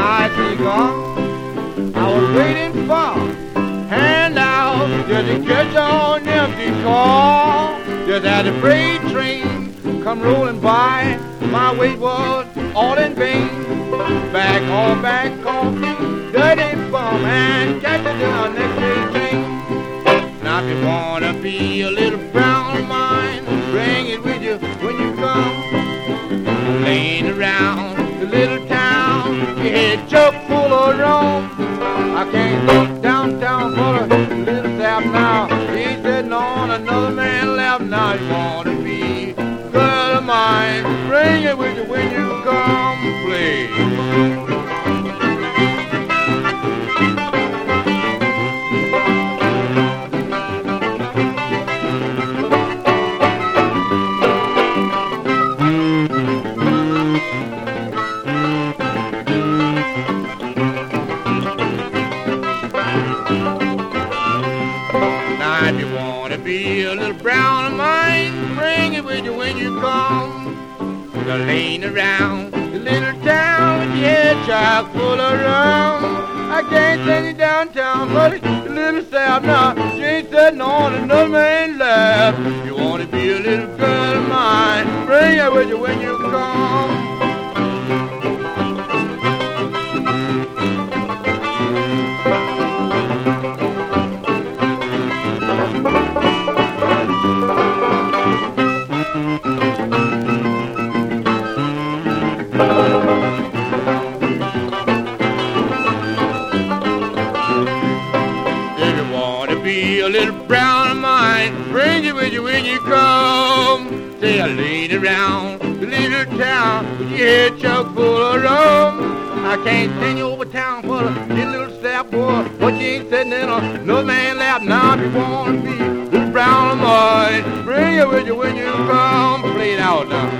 night gone. I was waiting for handouts, just to catch on empty call. Just had a freight train come rolling by. My wait was all in vain. Back on, back on, dirty bum and catch it in the next day train. Now if you wanna be a little brown. I can't go downtown for a little sap now. He's sitting on another man left now. You wanna be girl of mine, bring it with you when you come, please. Be a little brown of mine, bring it with you when you come. The lane around the little town with your head chock full of. I can't send you downtown, it's a little south now. She ain't sitting on another man's lap. You be a little brown of mine, bring it with you when you come. Say I laid around the little town with your head chock full of rum. I can't send you over town for a little sap boy, but you ain't sitting in a no man lap now. If you wanna be little brown of mine, bring it with you when you come. Play it out now.